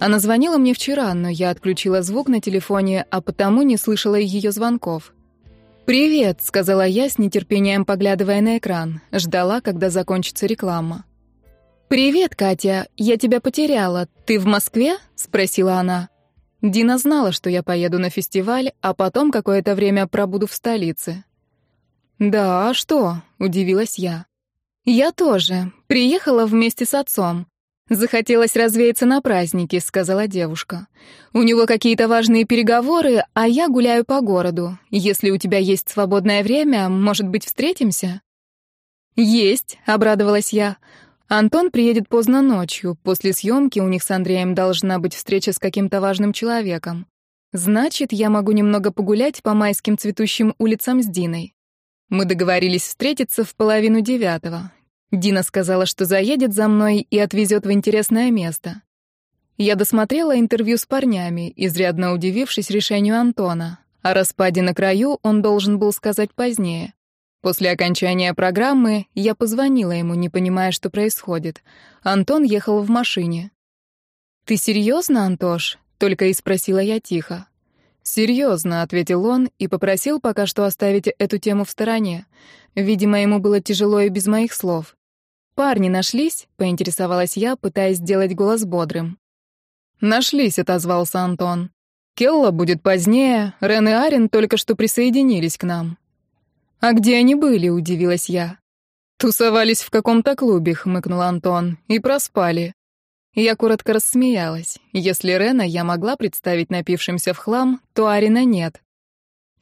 Она звонила мне вчера, но я отключила звук на телефоне, а потому не слышала ее звонков. «Привет», — сказала я с нетерпением, поглядывая на экран. Ждала, когда закончится реклама. «Привет, Катя. Я тебя потеряла. Ты в Москве?» — спросила она. Дина знала, что я поеду на фестиваль, а потом какое-то время пробуду в столице. «Да, а что?» — удивилась я. «Я тоже. Приехала вместе с отцом. Захотелось развеяться на празднике», — сказала девушка. «У него какие-то важные переговоры, а я гуляю по городу. Если у тебя есть свободное время, может быть, встретимся?» «Есть», — обрадовалась я. Антон приедет поздно ночью. После съемки у них с Андреем должна быть встреча с каким-то важным человеком. Значит, я могу немного погулять по майским цветущим улицам с Диной. Мы договорились встретиться в половину девятого. Дина сказала, что заедет за мной и отвезет в интересное место. Я досмотрела интервью с парнями, изрядно удивившись решению Антона. О распаде на краю он должен был сказать позднее. После окончания программы я позвонила ему, не понимая, что происходит. Антон ехал в машине. «Ты серьезно, Антош?» — только и спросила я тихо. «Серьезно», — ответил он и попросил пока что оставить эту тему в стороне. Видимо, ему было тяжело и без моих слов. «Парни нашлись?» — поинтересовалась я, пытаясь сделать голос бодрым. «Нашлись», — отозвался Антон. «Келла будет позднее, Рен и Арен только что присоединились к нам». «А где они были?» — удивилась я. «Тусовались в каком-то клубе», — хмыкнул Антон, — «и проспали». Я коротко рассмеялась. Если Рена я могла представить напившимся в хлам, то Арина нет.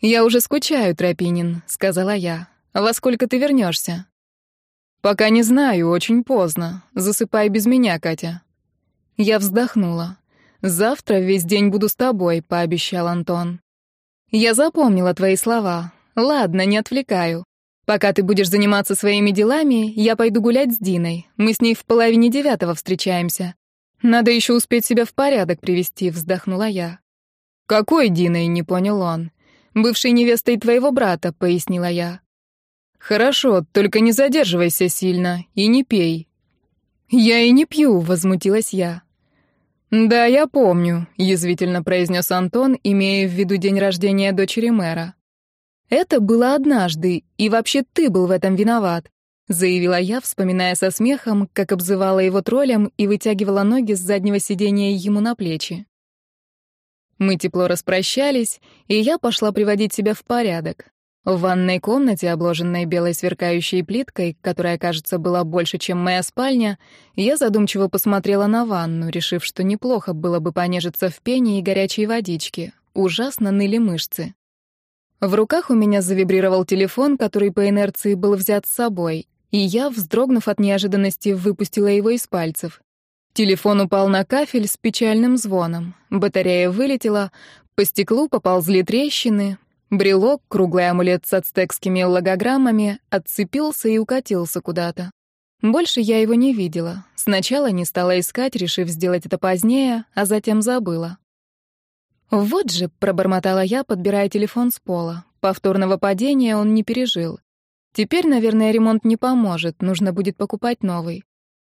«Я уже скучаю, Тропинин», — сказала я. «Во сколько ты вернешься? «Пока не знаю, очень поздно. Засыпай без меня, Катя». Я вздохнула. «Завтра весь день буду с тобой», — пообещал Антон. «Я запомнила твои слова. Ладно, не отвлекаю. Пока ты будешь заниматься своими делами, я пойду гулять с Диной. Мы с ней в половине девятого встречаемся. Надо еще успеть себя в порядок привести, вздохнула я. Какой Диной, не понял он. Бывшей невестой твоего брата, пояснила я. Хорошо, только не задерживайся сильно и не пей. Я и не пью, возмутилась я. Да, я помню, язвительно произнес Антон, имея в виду день рождения дочери мэра. «Это было однажды, и вообще ты был в этом виноват», заявила я, вспоминая со смехом, как обзывала его троллем и вытягивала ноги с заднего сиденья ему на плечи. Мы тепло распрощались, и я пошла приводить себя в порядок. В ванной комнате, обложенной белой сверкающей плиткой, которая, кажется, была больше, чем моя спальня, я задумчиво посмотрела на ванну, решив, что неплохо было бы понежиться в пене и горячей водичке. Ужасно ныли мышцы. В руках у меня завибрировал телефон, который по инерции был взят с собой, и я, вздрогнув от неожиданности, выпустила его из пальцев. Телефон упал на кафель с печальным звоном. Батарея вылетела, по стеклу поползли трещины, брелок, круглый амулет с ацтекскими логограммами, отцепился и укатился куда-то. Больше я его не видела. Сначала не стала искать, решив сделать это позднее, а затем забыла. «Вот же», — пробормотала я, подбирая телефон с пола. Повторного падения он не пережил. Теперь, наверное, ремонт не поможет, нужно будет покупать новый.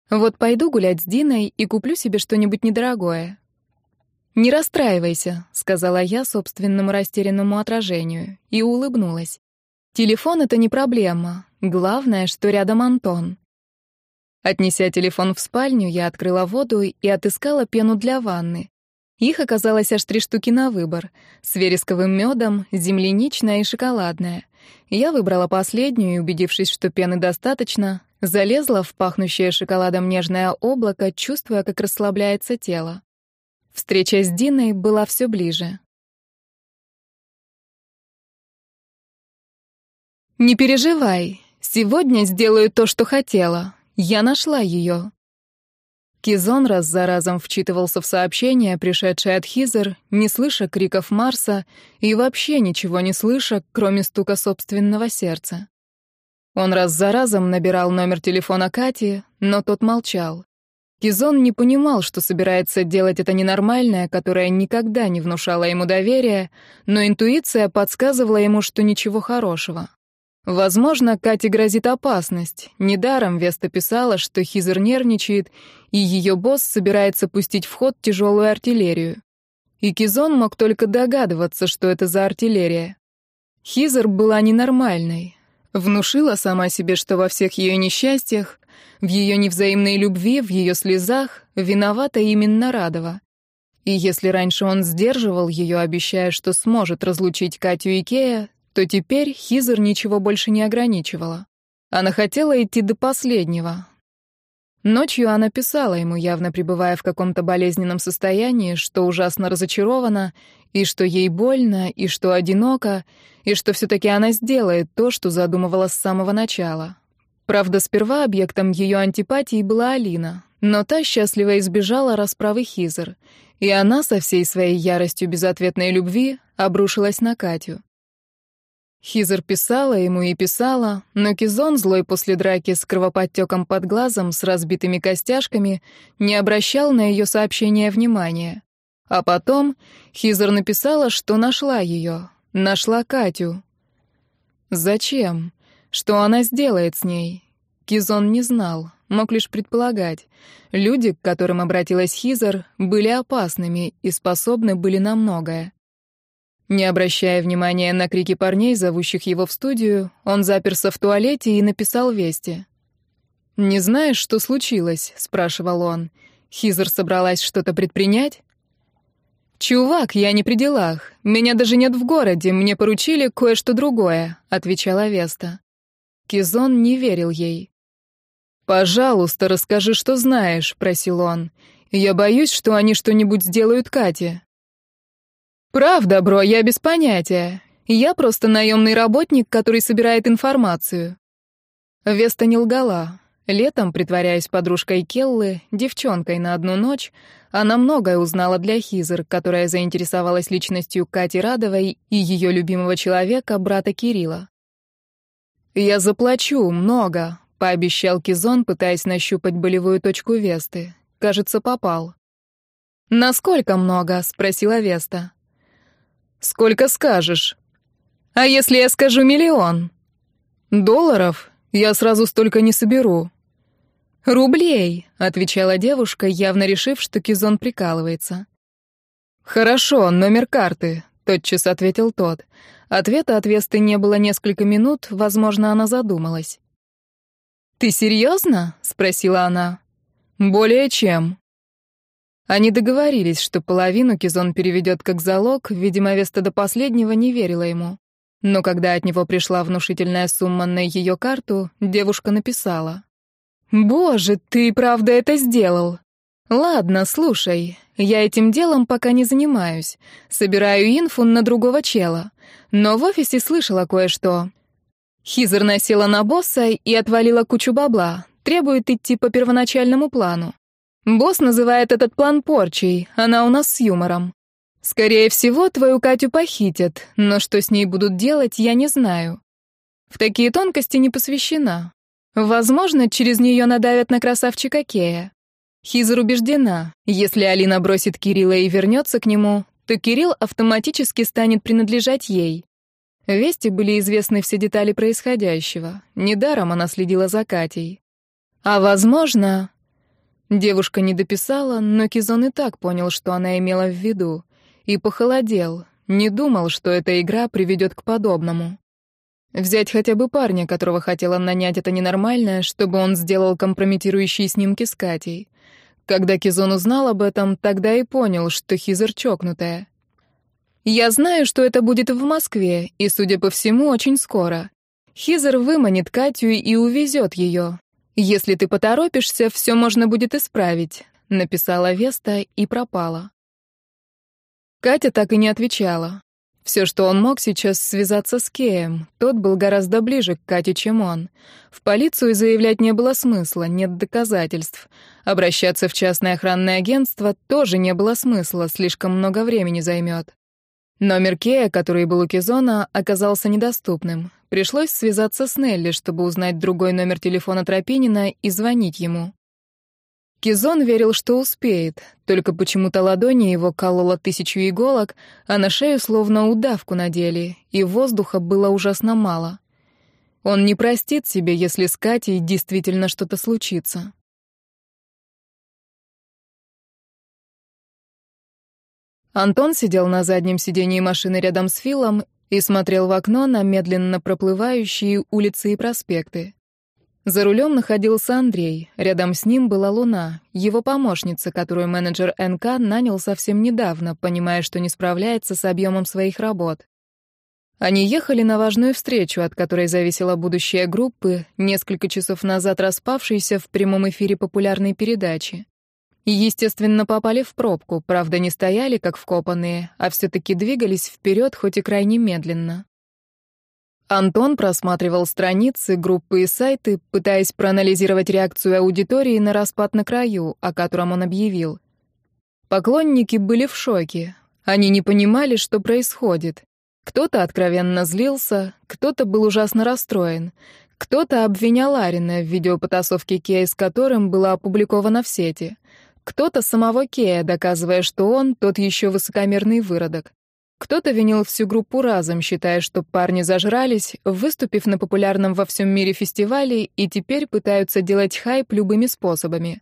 Вот пойду гулять с Диной и куплю себе что-нибудь недорогое. «Не расстраивайся», — сказала я собственному растерянному отражению и улыбнулась. «Телефон — это не проблема. Главное, что рядом Антон». Отнеся телефон в спальню, я открыла воду и отыскала пену для ванны. Их оказалось аж три штуки на выбор. С вересковым медом, земляничная и шоколадная. Я выбрала последнюю и, убедившись, что пены достаточно, залезла в пахнущее шоколадом нежное облако, чувствуя, как расслабляется тело. Встреча с Диной была все ближе. «Не переживай. Сегодня сделаю то, что хотела. Я нашла ее. Кизон раз за разом вчитывался в сообщения, пришедшие от Хизер, не слыша криков Марса и вообще ничего не слыша, кроме стука собственного сердца. Он раз за разом набирал номер телефона Кати, но тот молчал. Кизон не понимал, что собирается делать это ненормальное, которое никогда не внушало ему доверия, но интуиция подсказывала ему, что ничего хорошего. Возможно, Кате грозит опасность. Недаром Веста писала, что Хизер нервничает, и ее босс собирается пустить в ход тяжелую артиллерию. И Кизон мог только догадываться, что это за артиллерия. Хизер была ненормальной. Внушила сама себе, что во всех ее несчастьях, в ее невзаимной любви, в ее слезах виновата именно Радова. И если раньше он сдерживал ее, обещая, что сможет разлучить Катю и Кея, то теперь Хизер ничего больше не ограничивала. Она хотела идти до последнего. Ночью она писала ему, явно пребывая в каком-то болезненном состоянии, что ужасно разочарована, и что ей больно, и что одиноко, и что все-таки она сделает то, что задумывала с самого начала. Правда, сперва объектом ее антипатии была Алина, но та счастливо избежала расправы Хизер, и она со всей своей яростью безответной любви обрушилась на Катю. Хизер писала ему и писала, но Кизон, злой после драки с кровоподтеком под глазом, с разбитыми костяшками, не обращал на ее сообщение внимания. А потом Хизер написала, что нашла ее, нашла Катю. Зачем? Что она сделает с ней? Кизон не знал, мог лишь предполагать. Люди, к которым обратилась Хизер, были опасными и способны были на многое. Не обращая внимания на крики парней, зовущих его в студию, он заперся в туалете и написал вести. «Не знаешь, что случилось?» — спрашивал он. «Хизер собралась что-то предпринять?» «Чувак, я не при делах. Меня даже нет в городе, мне поручили кое-что другое», — отвечала Веста. Кизон не верил ей. «Пожалуйста, расскажи, что знаешь», — просил он. «Я боюсь, что они что-нибудь сделают Кате». «Правда, бро, я без понятия. Я просто наемный работник, который собирает информацию». Веста не лгала. Летом, притворяясь подружкой Келлы, девчонкой на одну ночь, она многое узнала для Хизер, которая заинтересовалась личностью Кати Радовой и ее любимого человека, брата Кирилла. «Я заплачу, много», — пообещал Кизон, пытаясь нащупать болевую точку Весты. Кажется, попал. «Насколько много?» — спросила Веста. Сколько скажешь? А если я скажу миллион? Долларов? Я сразу столько не соберу. Рублей, отвечала девушка, явно решив, что Кизон прикалывается. Хорошо, номер карты, тотчас ответил тот. Ответа от Весты не было несколько минут, возможно, она задумалась. «Ты серьезно?» — спросила она. «Более чем». Они договорились, что половину Кизон переведет как залог, видимо, Веста до последнего не верила ему. Но когда от него пришла внушительная сумма на ее карту, девушка написала. «Боже, ты правда это сделал? Ладно, слушай, я этим делом пока не занимаюсь. Собираю инфу на другого чела. Но в офисе слышала кое-что. Хизер насела на босса и отвалила кучу бабла. Требует идти по первоначальному плану. Босс называет этот план порчей, она у нас с юмором. Скорее всего, твою Катю похитят, но что с ней будут делать, я не знаю. В такие тонкости не посвящена. Возможно, через нее надавят на красавчика Кея. Хизер убеждена, если Алина бросит Кирилла и вернется к нему, то Кирилл автоматически станет принадлежать ей. Вести были известны все детали происходящего. Недаром она следила за Катей. А возможно, Девушка не дописала, но Кизон и так понял, что она имела в виду, и похолодел, не думал, что эта игра приведет к подобному. Взять хотя бы парня, которого хотела нанять, это ненормальное, чтобы он сделал компрометирующие снимки с Катей. Когда Кизон узнал об этом, тогда и понял, что Хизер чокнутая. «Я знаю, что это будет в Москве, и, судя по всему, очень скоро. Хизер выманит Катю и увезет ее. «Если ты поторопишься, все можно будет исправить», — написала Веста и пропала. Катя так и не отвечала. Все, что он мог сейчас связаться с Кеем. Тот был гораздо ближе к Кате, чем он. В полицию заявлять не было смысла, нет доказательств. Обращаться в частное охранное агентство тоже не было смысла, слишком много времени займет. Номер Кея, который был у Кизона, оказался недоступным. Пришлось связаться с Нелли, чтобы узнать другой номер телефона Тропинина и звонить ему. Кизон верил, что успеет, только почему-то ладони его кололо тысячу иголок, а на шею словно удавку надели, и воздуха было ужасно мало. Он не простит себе, если с Катей действительно что-то случится. Антон сидел на заднем сидении машины рядом с Филом и смотрел в окно на медленно проплывающие улицы и проспекты. За рулем находился Андрей, рядом с ним была Луна, его помощница, которую менеджер НК нанял совсем недавно, понимая, что не справляется с объемом своих работ. Они ехали на важную встречу, от которой зависело будущее группы, несколько часов назад распавшейся в прямом эфире популярной передачи. И, естественно, попали в пробку, правда, не стояли как вкопанные, а все-таки двигались вперед, хоть и крайне медленно. Антон просматривал страницы, группы и сайты, пытаясь проанализировать реакцию аудитории на распад на краю, о котором он объявил. Поклонники были в шоке. Они не понимали, что происходит. Кто-то откровенно злился, кто-то был ужасно расстроен, кто-то обвинял Арина в видеопотасовке Кея, с которым была опубликована в сети. Кто-то самого Кея, доказывая, что он тот еще высокомерный выродок. Кто-то винил всю группу разом, считая, что парни зажрались, выступив на популярном во всем мире фестивале и теперь пытаются делать хайп любыми способами.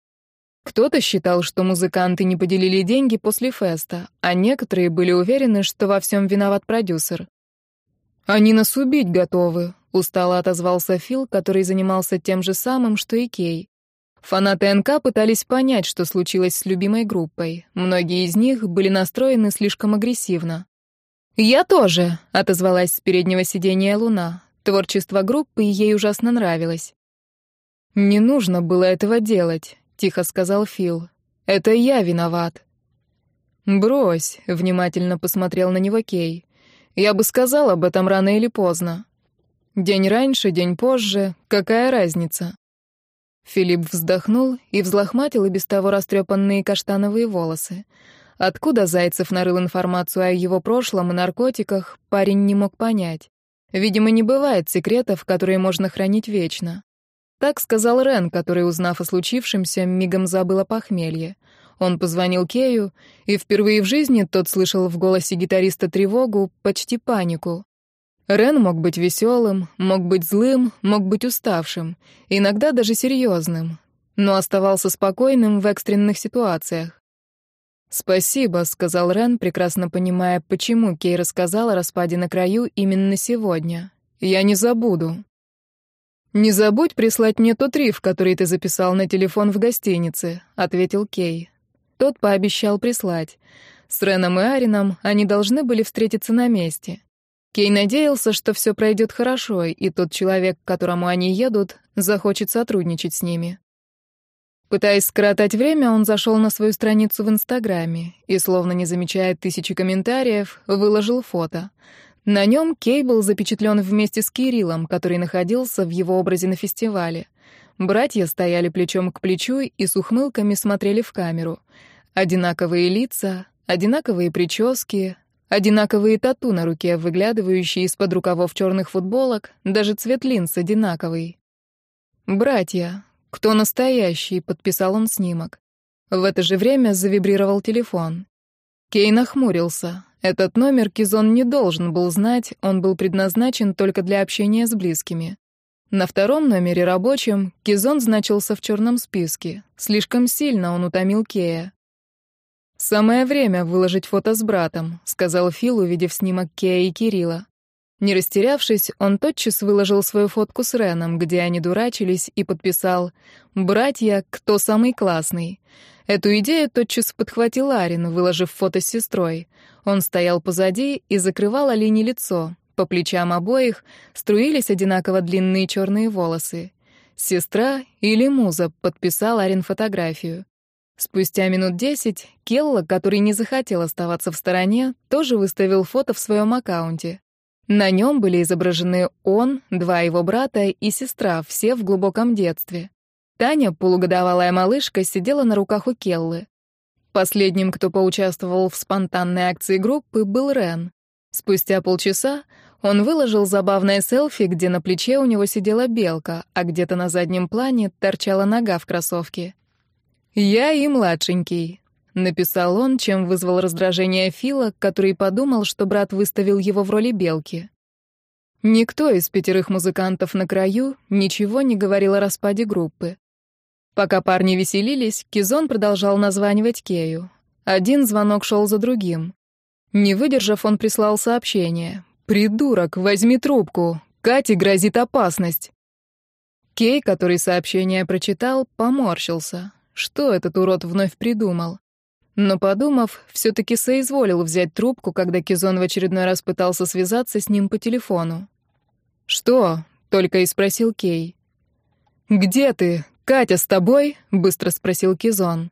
Кто-то считал, что музыканты не поделили деньги после феста, а некоторые были уверены, что во всем виноват продюсер. «Они нас убить готовы», — устало отозвался Фил, который занимался тем же самым, что и Кей. Фанаты НК пытались понять, что случилось с любимой группой. Многие из них были настроены слишком агрессивно. «Я тоже», — отозвалась с переднего сиденья Луна. Творчество группы ей ужасно нравилось. «Не нужно было этого делать тихо сказал Фил. Это я виноват. Брось, внимательно посмотрел на него Кей. Я бы сказал об этом рано или поздно. День раньше, день позже, какая разница? Филипп вздохнул и взлохматил и без того растрепанные каштановые волосы. Откуда Зайцев нарыл информацию о его прошлом и наркотиках, парень не мог понять. Видимо, не бывает секретов, которые можно хранить вечно. Так сказал Рен, который, узнав о случившемся, мигом забыл о похмелье. Он позвонил Кею, и впервые в жизни тот слышал в голосе гитариста тревогу, почти панику. Рен мог быть веселым, мог быть злым, мог быть уставшим, иногда даже серьезным, но оставался спокойным в экстренных ситуациях. «Спасибо», — сказал Рен, прекрасно понимая, почему Кей рассказал о распаде на краю именно сегодня. «Я не забуду». «Не забудь прислать мне тот риф, который ты записал на телефон в гостинице», — ответил Кей. Тот пообещал прислать. С Реном и Арином они должны были встретиться на месте. Кей надеялся, что все пройдет хорошо, и тот человек, к которому они едут, захочет сотрудничать с ними. Пытаясь скоротать время, он зашел на свою страницу в Инстаграме и, словно не замечая тысячи комментариев, выложил фото — на нем Кей был запечатлен вместе с Кириллом, который находился в его образе на фестивале. Братья стояли плечом к плечу и с ухмылками смотрели в камеру. Одинаковые лица, одинаковые прически, одинаковые тату на руке, выглядывающие из-под рукавов черных футболок, даже цвет линз одинаковый. «Братья, кто настоящий?» — подписал он снимок. В это же время завибрировал телефон. Кей нахмурился. Этот номер Кизон не должен был знать, он был предназначен только для общения с близкими. На втором номере рабочем Кизон значился в черном списке. Слишком сильно он утомил Кея. «Самое время выложить фото с братом», — сказал Фил, увидев снимок Кея и Кирилла. Не растерявшись, он тотчас выложил свою фотку с Реном, где они дурачились, и подписал «Братья, кто самый классный?». Эту идею тотчас подхватил Арин, выложив фото с сестрой. Он стоял позади и закрывал Алине лицо. По плечам обоих струились одинаково длинные черные волосы. «Сестра или муза», — подписал Арин фотографию. Спустя минут десять Келла, который не захотел оставаться в стороне, тоже выставил фото в своем аккаунте. На нем были изображены он, два его брата и сестра, все в глубоком детстве. Таня, полугодовалая малышка, сидела на руках у Келлы. Последним, кто поучаствовал в спонтанной акции группы, был Рен. Спустя полчаса он выложил забавное селфи, где на плече у него сидела белка, а где-то на заднем плане торчала нога в кроссовке. «Я и младшенький», — написал он, чем вызвал раздражение Фила, который подумал, что брат выставил его в роли белки. Никто из пятерых музыкантов на краю ничего не говорил о распаде группы. Пока парни веселились, Кизон продолжал названивать Кею. Один звонок шел за другим. Не выдержав, он прислал сообщение. «Придурок, возьми трубку. Кате грозит опасность». Кей, который сообщение прочитал, поморщился. Что этот урод вновь придумал? Но, подумав, все-таки соизволил взять трубку, когда Кизон в очередной раз пытался связаться с ним по телефону. «Что?» — только и спросил Кей. «Где ты? Катя с тобой?» — быстро спросил Кизон.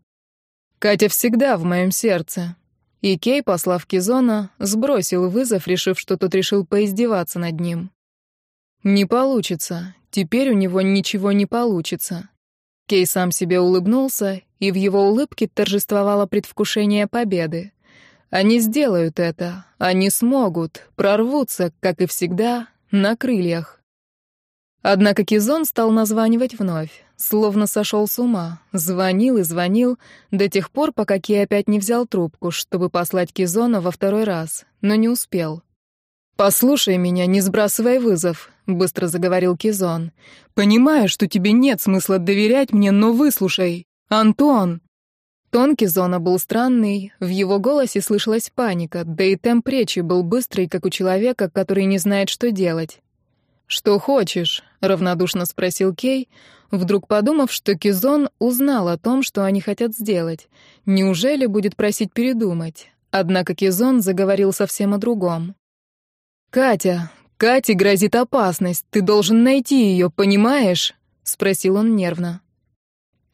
«Катя всегда в моем сердце». И Кей, послав Кизона, сбросил вызов, решив, что тот решил поиздеваться над ним. «Не получится. Теперь у него ничего не получится». Кей сам себе улыбнулся и в его улыбке торжествовало предвкушение победы. Они сделают это, они смогут, прорвутся, как и всегда, на крыльях. Однако Кизон стал названивать вновь, словно сошел с ума, звонил и звонил до тех пор, пока Кей опять не взял трубку, чтобы послать Кизона во второй раз, но не успел. «Послушай меня, не сбрасывай вызов», — быстро заговорил Кизон. «Понимаю, что тебе нет смысла доверять мне, но выслушай. «Антон!» Тон Кизона был странный, в его голосе слышалась паника, да и темп речи был быстрый, как у человека, который не знает, что делать. «Что хочешь?» — равнодушно спросил Кей, вдруг подумав, что Кизон узнал о том, что они хотят сделать. Неужели будет просить передумать? Однако Кизон заговорил совсем о другом. «Катя, Кате грозит опасность, ты должен найти ее, понимаешь?» — спросил он нервно.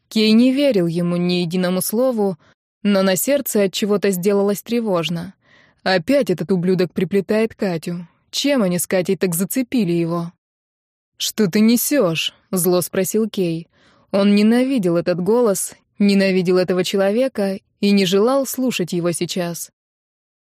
Кей не верил ему ни единому слову, но на сердце от чего-то сделалось тревожно. Опять этот ублюдок приплетает Катю. Чем они с Катей так зацепили его? «Что ты несешь?» — зло спросил Кей. Он ненавидел этот голос, ненавидел этого человека и не желал слушать его сейчас.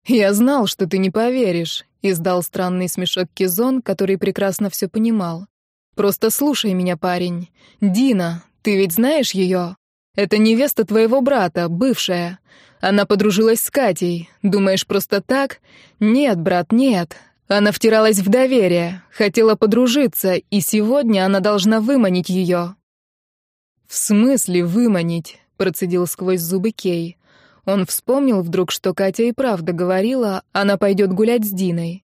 «Я знал, что ты не поверишь», — издал странный смешок Кизон, который прекрасно все понимал. «Просто слушай меня, парень. Дина, ты ведь знаешь ее? Это невеста твоего брата, бывшая. Она подружилась с Катей. Думаешь, просто так? Нет, брат, нет. Она втиралась в доверие, хотела подружиться, и сегодня она должна выманить ее. «В смысле выманить?» — процедил сквозь зубы Кей. Он вспомнил вдруг, что Катя и правда говорила, она пойдет гулять с Диной.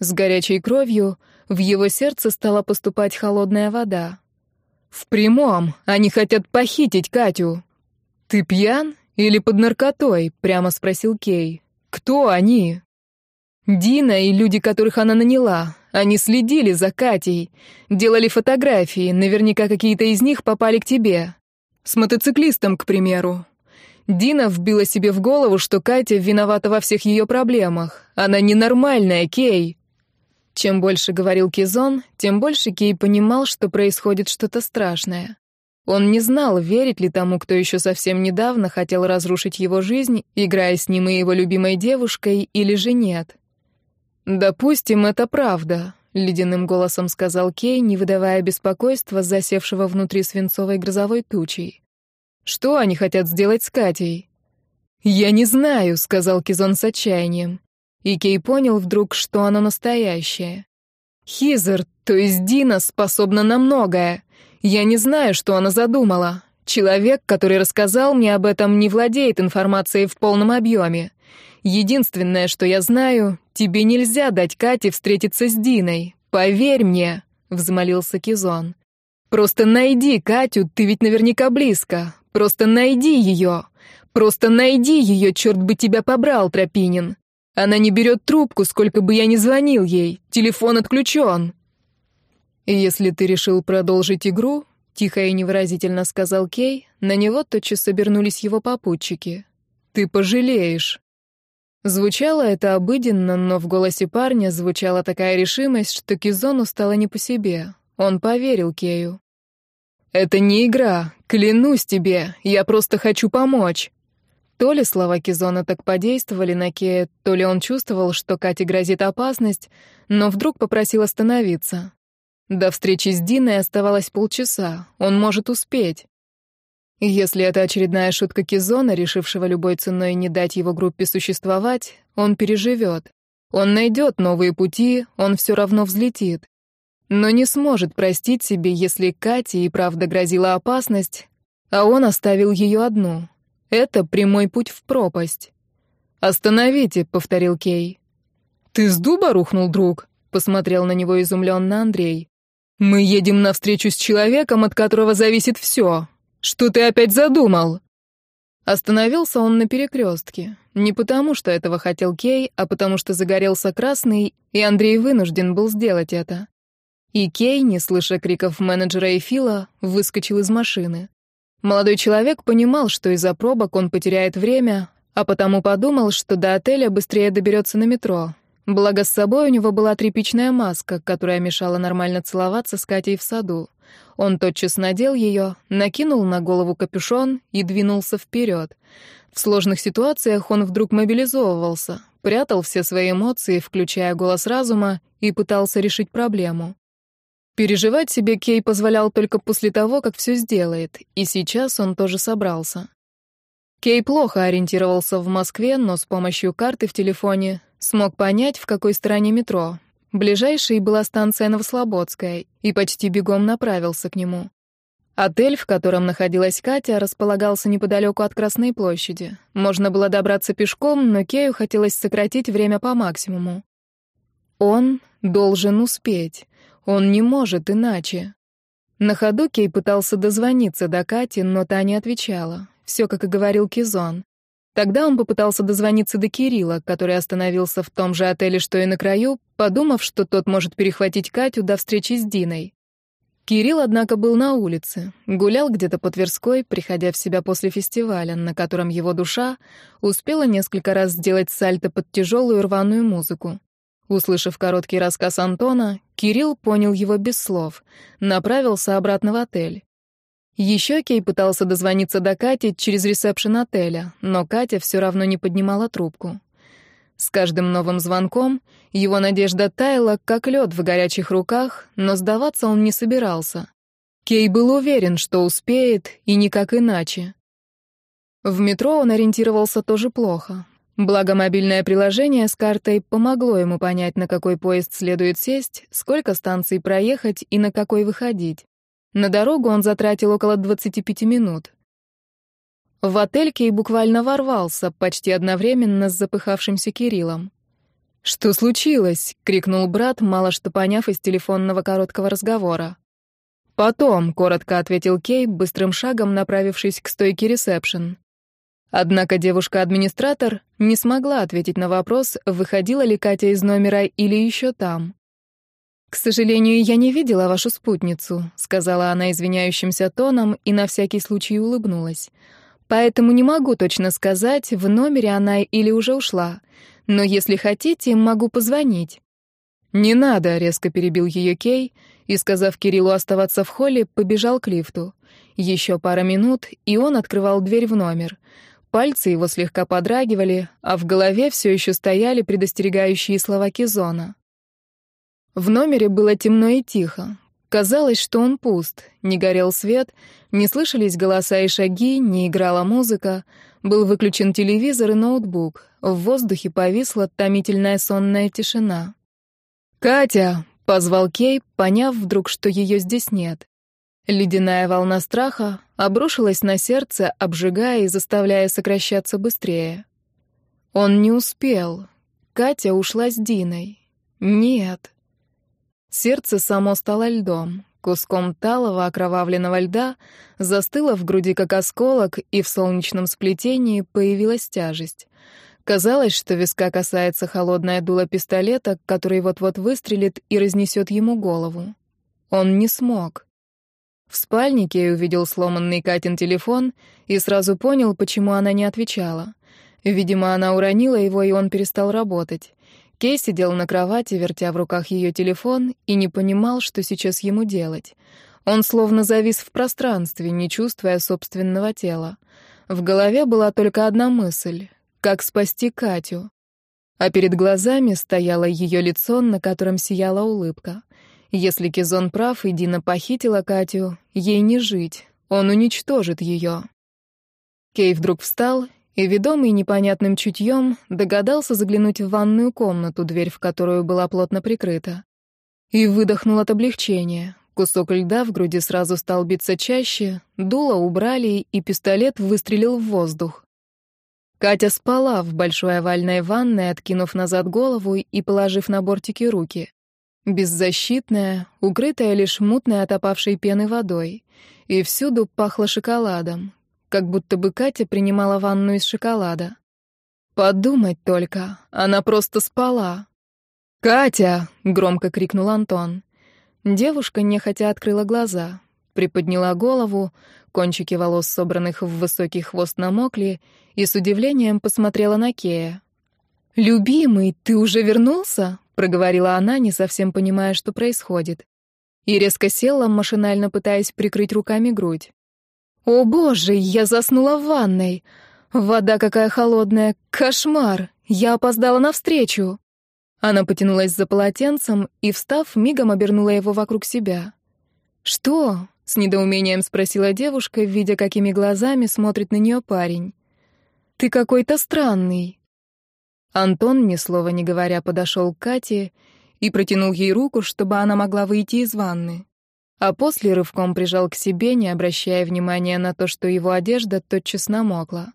С горячей кровью в его сердце стала поступать холодная вода. «В прямом. Они хотят похитить Катю». «Ты пьян или под наркотой?» — прямо спросил Кей. «Кто они?» «Дина и люди, которых она наняла. Они следили за Катей. Делали фотографии. Наверняка какие-то из них попали к тебе. С мотоциклистом, к примеру. Дина вбила себе в голову, что Катя виновата во всех ее проблемах. Она ненормальная, Кей. Чем больше говорил Кизон, тем больше Кей понимал, что происходит что-то страшное. Он не знал, верить ли тому, кто еще совсем недавно хотел разрушить его жизнь, играя с ним и его любимой девушкой, или же нет. «Допустим, это правда», — ледяным голосом сказал Кей, не выдавая беспокойства, засевшего внутри свинцовой грозовой тучей. «Что они хотят сделать с Катей?» «Я не знаю», — сказал Кизон с отчаянием. И Кей понял вдруг, что оно настоящее. Хизер, то есть Дина, способна на многое. Я не знаю, что она задумала. Человек, который рассказал мне об этом, не владеет информацией в полном объеме. Единственное, что я знаю, тебе нельзя дать Кате встретиться с Диной. Поверь мне, взмолился Кизон. Просто найди Катю, ты ведь наверняка близко. Просто найди ее. Просто найди ее, черт бы тебя побрал, Тропинин. Она не берет трубку, сколько бы я ни звонил ей. Телефон отключен. Если ты решил продолжить игру, тихо и невыразительно сказал Кей, на него тотчас обернулись его попутчики. Ты пожалеешь. Звучало это обыденно, но в голосе парня звучала такая решимость, что Кизону стало не по себе. Он поверил Кею. «Это не игра, клянусь тебе, я просто хочу помочь». То ли слова Кизона так подействовали на Кея, то ли он чувствовал, что Кате грозит опасность, но вдруг попросил остановиться. До встречи с Диной оставалось полчаса, он может успеть. Если это очередная шутка Кизона, решившего любой ценой не дать его группе существовать, он переживет. Он найдет новые пути, он все равно взлетит. Но не сможет простить себе, если Кате и правда грозила опасность, а он оставил ее одну. Это прямой путь в пропасть. «Остановите», — повторил Кей. «Ты с дуба рухнул, друг?» — посмотрел на него изумленно Андрей. «Мы едем навстречу с человеком, от которого зависит все. Что ты опять задумал?» Остановился он на перекрестке. Не потому, что этого хотел Кей, а потому что загорелся красный, и Андрей вынужден был сделать это. И Кей, не слыша криков менеджера и Фила, выскочил из машины. Молодой человек понимал, что из-за пробок он потеряет время, а потому подумал, что до отеля быстрее доберется на метро. Благо с собой у него была тряпичная маска, которая мешала нормально целоваться с Катей в саду. Он тотчас надел ее, накинул на голову капюшон и двинулся вперед. В сложных ситуациях он вдруг мобилизовывался, прятал все свои эмоции, включая голос разума, и пытался решить проблему. Переживать себе Кей позволял только после того, как все сделает, и сейчас он тоже собрался. Кей плохо ориентировался в Москве, но с помощью карты в телефоне смог понять, в какой стороне метро. Ближайшей была станция Новослободская, и почти бегом направился к нему. Отель, в котором находилась Катя, располагался неподалеку от Красной площади. Можно было добраться пешком, но Кею хотелось сократить время по максимуму. Он должен успеть. Он не может иначе. На ходу Кей пытался дозвониться до Кати, но та не отвечала. Все, как и говорил Кизон. Тогда он попытался дозвониться до Кирилла, который остановился в том же отеле, что и на краю, подумав, что тот может перехватить Катю до встречи с Диной. Кирилл, однако, был на улице, гулял где-то по Тверской, приходя в себя после фестиваля, на котором его душа успела несколько раз сделать сальто под тяжелую рваную музыку. Услышав короткий рассказ Антона, Кирилл понял его без слов, направился обратно в отель. Еще Кей пытался дозвониться до Кати через ресепшн отеля, но Катя все равно не поднимала трубку. С каждым новым звонком его надежда таяла, как лед в горячих руках, но сдаваться он не собирался. Кей был уверен, что успеет, и никак иначе. В метро он ориентировался тоже плохо. Благо мобильное приложение с картой помогло ему понять, на какой поезд следует сесть, сколько станций проехать и на какой выходить. На дорогу он затратил около 25 минут. В отель Кей буквально ворвался, почти одновременно с запыхавшимся Кириллом. «Что случилось?» — крикнул брат, мало что поняв из телефонного короткого разговора. «Потом», — коротко ответил Кей, быстрым шагом направившись к стойке ресепшн. Однако девушка-администратор не смогла ответить на вопрос, выходила ли Катя из номера или еще там. «К сожалению, я не видела вашу спутницу», — сказала она извиняющимся тоном и на всякий случай улыбнулась. «Поэтому не могу точно сказать, в номере она или уже ушла. Но если хотите, могу позвонить». «Не надо», — резко перебил ее Кей и, сказав Кириллу оставаться в холле, побежал к лифту. Еще пара минут, и он открывал дверь в номер. Пальцы его слегка подрагивали, а в голове все еще стояли предостерегающие слова Кизона. В номере было темно и тихо. Казалось, что он пуст. Не горел свет, не слышались голоса и шаги, не играла музыка. Был выключен телевизор и ноутбук. В воздухе повисла томительная сонная тишина. «Катя!» — позвал Кей, поняв вдруг, что ее здесь нет. Ледяная волна страха обрушилась на сердце, обжигая и заставляя сокращаться быстрее. Он не успел. Катя ушла с Диной. Нет. Сердце само стало льдом. Куском талого окровавленного льда застыло в груди как осколок, и в солнечном сплетении появилась тяжесть. Казалось, что виска касается холодное дуло пистолета, который вот-вот выстрелит и разнесет ему голову. Он не смог. В спальне Кей увидел сломанный Катин телефон и сразу понял, почему она не отвечала. Видимо, она уронила его, и он перестал работать. Кей сидел на кровати, вертя в руках ее телефон, и не понимал, что сейчас ему делать. Он словно завис в пространстве, не чувствуя собственного тела. В голове была только одна мысль — как спасти Катю. А перед глазами стояло ее лицо, на котором сияла улыбка — если Кизон прав, и Дина похитила Катю, ей не жить, он уничтожит ее. Кей вдруг встал и, ведомый непонятным чутьем, догадался заглянуть в ванную комнату, дверь в которую была плотно прикрыта. И выдохнул от облегчения. Кусок льда в груди сразу стал биться чаще, дуло убрали, и пистолет выстрелил в воздух. Катя спала в большой овальной ванной, откинув назад голову и положив на бортики руки. Беззащитная, укрытая лишь мутной отопавшей пены водой. И всюду пахло шоколадом, как будто бы Катя принимала ванну из шоколада. Подумать только, она просто спала. «Катя!» — громко крикнул Антон. Девушка нехотя открыла глаза, приподняла голову, кончики волос, собранных в высокий хвост, намокли, и с удивлением посмотрела на Кея. «Любимый, ты уже вернулся?» — проговорила она, не совсем понимая, что происходит. И резко села, машинально пытаясь прикрыть руками грудь. «О боже, я заснула в ванной! Вода какая холодная! Кошмар! Я опоздала на встречу!» Она потянулась за полотенцем и, встав, мигом обернула его вокруг себя. «Что?» — с недоумением спросила девушка, видя, какими глазами смотрит на нее парень. «Ты какой-то странный». Антон, ни слова не говоря, подошел к Кате и протянул ей руку, чтобы она могла выйти из ванны а после рывком прижал к себе, не обращая внимания на то, что его одежда тотчас намокла.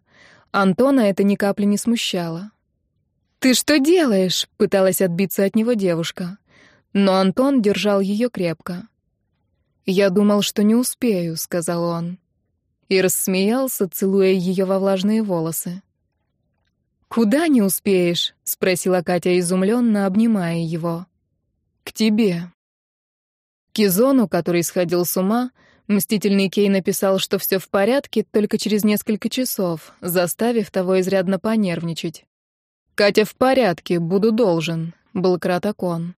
Антона это ни капли не смущало. «Ты что делаешь?» — пыталась отбиться от него девушка. Но Антон держал ее крепко. «Я думал, что не успею», — сказал он. И рассмеялся, целуя ее во влажные волосы. «Куда не успеешь?» — спросила Катя изумленно, обнимая его. «К тебе», Кизону, который сходил с ума, мстительный Кей написал, что все в порядке только через несколько часов, заставив того изрядно понервничать. «Катя в порядке, буду должен», — был краток он.